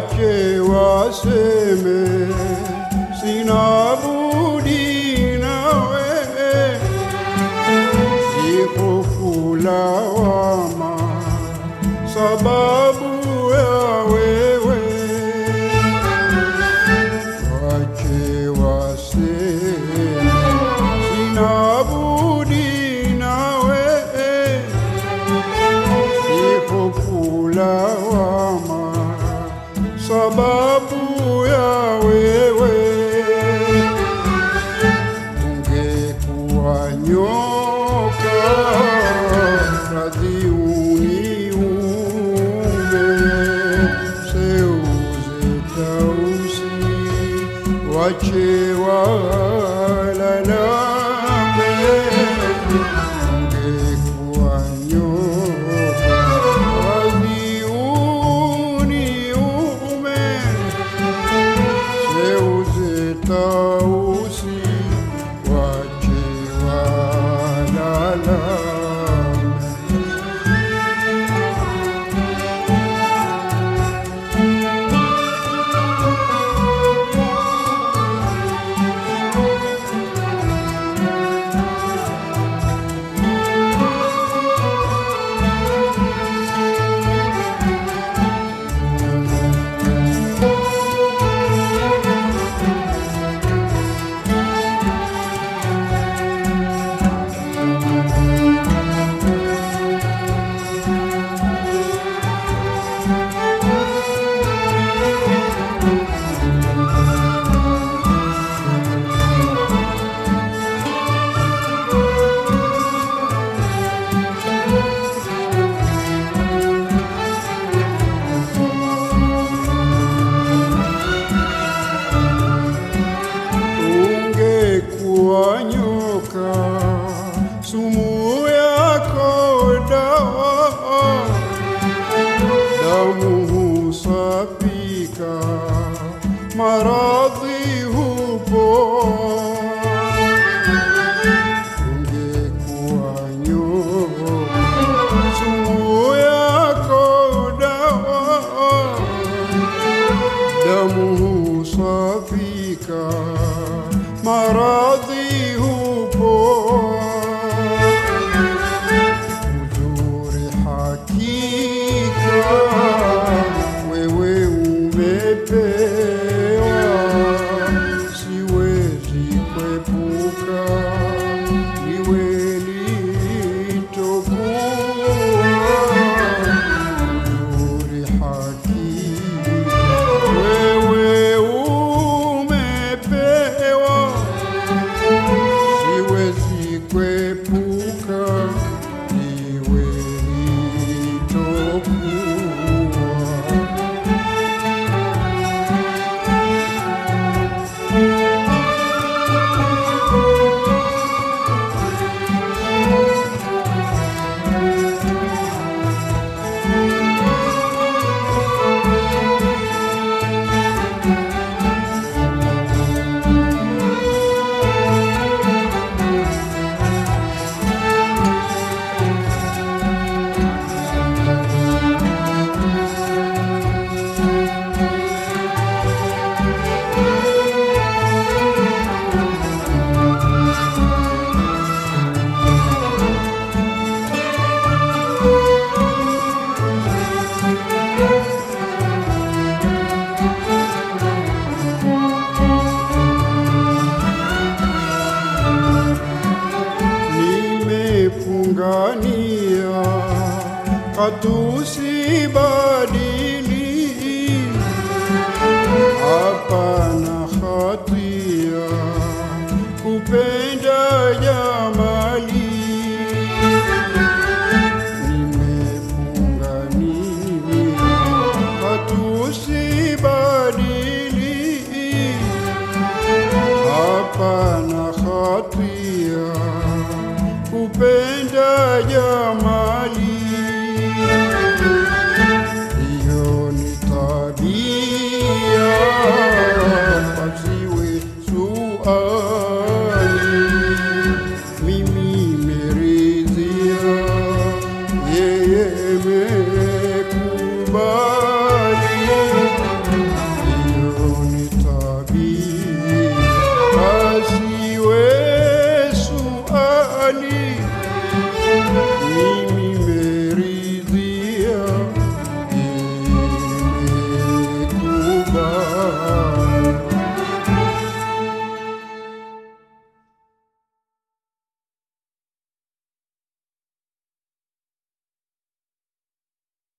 Yake wa seme Chihuahua. kuonyuka sumu yako dawa. Damu husafika maradhi hupo. our. قد أصيب